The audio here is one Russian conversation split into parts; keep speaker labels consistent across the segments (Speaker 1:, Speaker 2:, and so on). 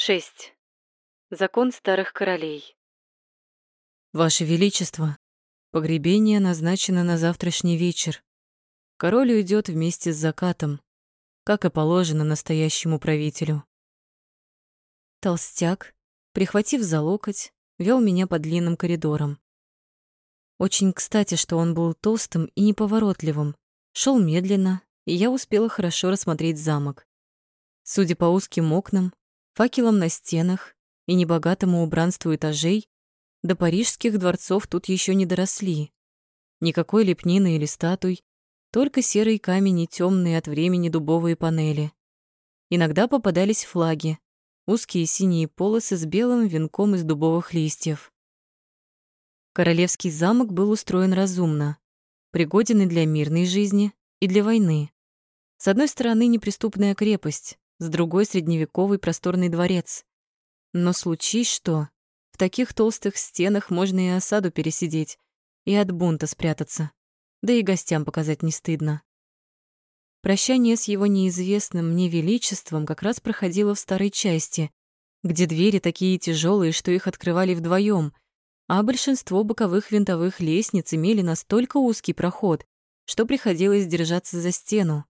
Speaker 1: 6. Закон старых королей.
Speaker 2: Ваше Величество, погребение назначено на завтрашний вечер. Король уйдет вместе с закатом, как и положено настоящему правителю. Толстяк, прихватив за локоть, вел меня по длинным коридорам. Очень кстати, что он был толстым и неповоротливым, шел медленно, и я успела хорошо рассмотреть замок. Судя по узким окнам, факелам на стенах и небогатому убранству этажей, до парижских дворцов тут еще не доросли. Никакой лепнины или статуй, только серый камень и темные от времени дубовые панели. Иногда попадались флаги, узкие синие полосы с белым венком из дубовых листьев. Королевский замок был устроен разумно, пригоден и для мирной жизни, и для войны. С одной стороны, неприступная крепость, с другой — средневековый просторный дворец. Но случись что, в таких толстых стенах можно и осаду пересидеть, и от бунта спрятаться, да и гостям показать не стыдно. Прощание с его неизвестным мне величеством как раз проходило в старой части, где двери такие тяжелые, что их открывали вдвоем, а большинство боковых винтовых лестниц имели настолько узкий проход, что приходилось держаться за стену.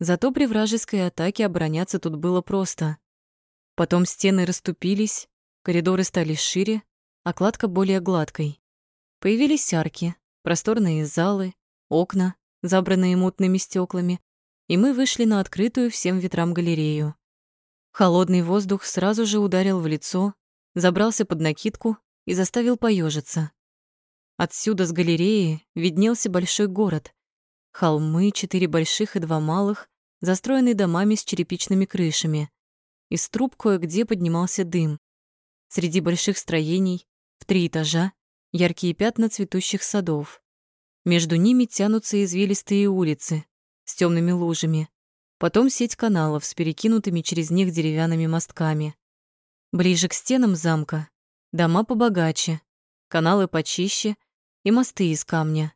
Speaker 2: Зато при вражеской атаке обороняться тут было просто. Потом стены расступились, коридоры стали шире, а кладка более гладкой. Появились арки, просторные залы, окна, забранные мутными стеклами, и мы вышли на открытую всем ветрам галерею. Холодный воздух сразу же ударил в лицо, забрался под накидку и заставил поежиться. Отсюда с галереи виднелся большой город. Холмы, четыре больших и два малых, застроенные домами с черепичными крышами. Из труб кое-где поднимался дым. Среди больших строений, в три этажа, яркие пятна цветущих садов. Между ними тянутся извилистые улицы, с темными лужами. Потом сеть каналов с перекинутыми через них деревянными мостками. Ближе к стенам замка дома побогаче, каналы почище и мосты из камня.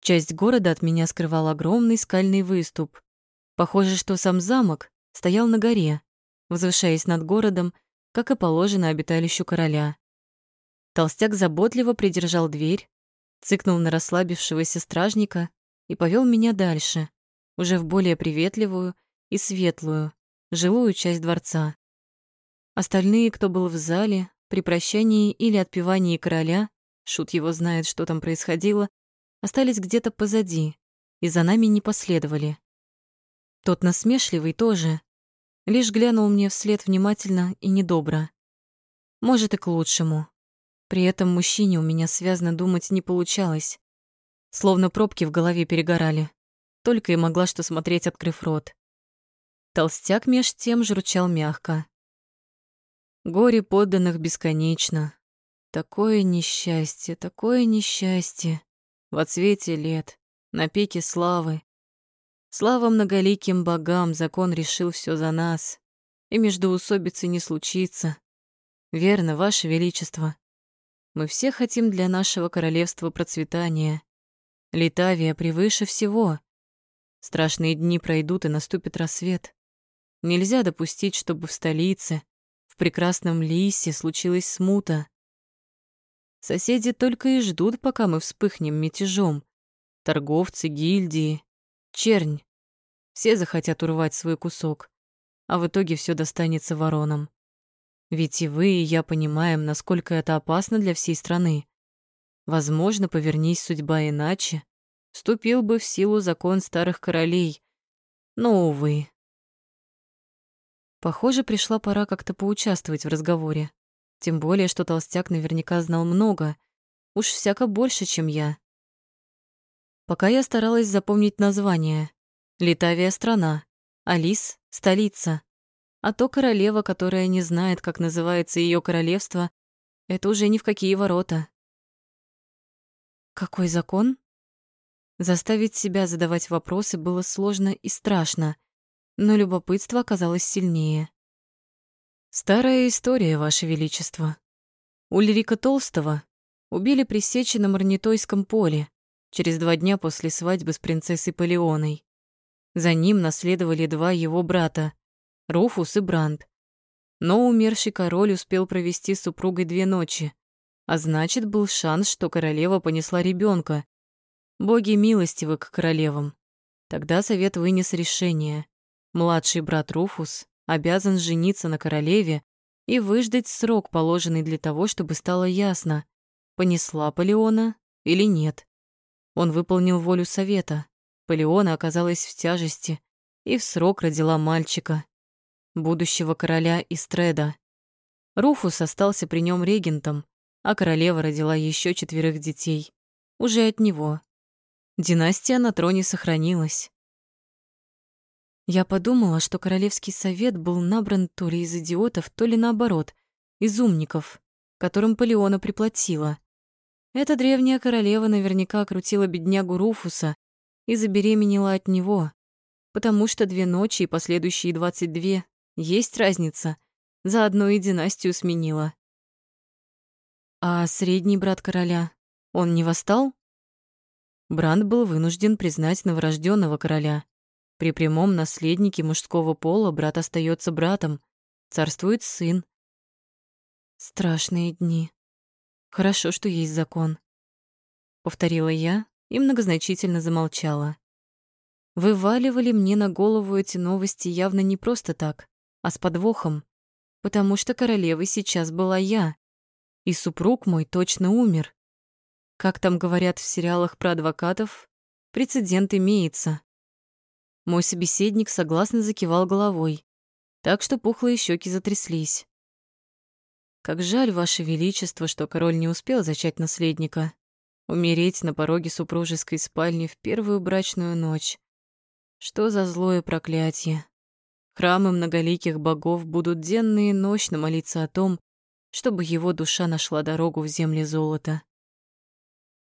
Speaker 2: Часть города от меня скрывал огромный скальный выступ. Похоже, что сам замок стоял на горе, возвышаясь над городом, как и положено обиталищу короля. Толстяк заботливо придержал дверь, цыкнул на расслабившегося стражника и повел меня дальше, уже в более приветливую и светлую, жилую часть дворца. Остальные, кто был в зале, при прощании или отпевании короля, шут его знает, что там происходило, остались где-то позади и за нами не последовали. Тот насмешливый тоже, лишь глянул мне вслед внимательно и недобро. Может, и к лучшему. При этом мужчине у меня связно думать не получалось. Словно пробки в голове перегорали. Только и могла что смотреть, открыв рот. Толстяк меж тем журчал мягко. Горе подданных бесконечно. Такое несчастье, такое несчастье. В отсвете лет, на пике славы. Слава многоликим богам, закон решил все за нас. И междоусобицы не случится. Верно, Ваше Величество. Мы все хотим для нашего королевства процветания. Литавия превыше всего. Страшные дни пройдут, и наступит рассвет. Нельзя допустить, чтобы в столице, в прекрасном Лисе, случилась смута. Соседи только и ждут, пока мы вспыхнем мятежом. Торговцы, гильдии, чернь. Все захотят урвать свой кусок, а в итоге все достанется воронам. Ведь и вы, и я понимаем, насколько это опасно для всей страны. Возможно, повернись судьба иначе, вступил бы в силу закон старых королей. Но, увы. Похоже, пришла пора как-то поучаствовать в разговоре. Тем более, что толстяк наверняка знал много, уж всяко больше, чем я. Пока я старалась запомнить название. Литавия — страна, Алис — столица. А то королева, которая не знает, как называется ее королевство, это уже ни в какие ворота. Какой закон? Заставить себя задавать вопросы было сложно и страшно, но любопытство оказалось сильнее. Старая история, Ваше Величество. Ульрика Толстого убили при сече на Марнитойском поле через два дня после свадьбы с принцессой Полеоной. За ним наследовали два его брата, Руфус и Бранд. Но умерший король успел провести с супругой две ночи, а значит, был шанс, что королева понесла ребенка. Боги милостивы к королевам. Тогда совет вынес решение. Младший брат Руфус обязан жениться на королеве и выждать срок, положенный для того, чтобы стало ясно, понесла Полеона или нет. Он выполнил волю совета. Полеона оказалась в тяжести и в срок родила мальчика, будущего короля Истреда. Руфус остался при нем регентом, а королева родила еще четверых детей, уже от него. Династия на троне сохранилась. Я подумала, что Королевский совет был набран то ли из идиотов, то ли наоборот, из умников, которым Полеона приплатила. Эта древняя королева наверняка крутила беднягу Руфуса и забеременела от него, потому что две ночи и последующие двадцать две есть разница, заодно и династию сменила. А средний брат короля, он не восстал? Бранд был вынужден признать новорожденного короля. При прямом наследнике мужского пола брат остается братом, царствует сын. Страшные дни. Хорошо, что есть закон. Повторила я и многозначительно замолчала. Вываливали мне на голову эти новости явно не просто так, а с подвохом, потому что королевой сейчас была я, и супруг мой точно умер. Как там говорят в сериалах про адвокатов, прецедент имеется. Мой собеседник согласно закивал головой, так что пухлые щеки затряслись. Как жаль, Ваше Величество, что король не успел зачать наследника. Умереть на пороге супружеской спальни в первую брачную ночь. Что за злое проклятие. Храмы многоликих богов будут денно и ночно молиться о том, чтобы его душа нашла дорогу в земле золота.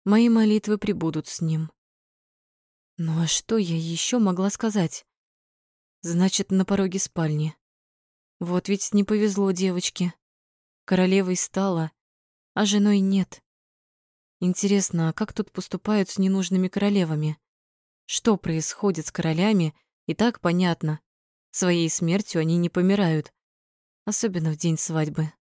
Speaker 2: Мои молитвы прибудут с ним. Ну а что я еще могла сказать? Значит, на пороге спальни. Вот ведь не повезло девочке. Королевой стала, а женой нет. Интересно, а как тут поступают с ненужными королевами? Что происходит с королями, и так понятно. Своей смертью они не помирают, особенно в день свадьбы.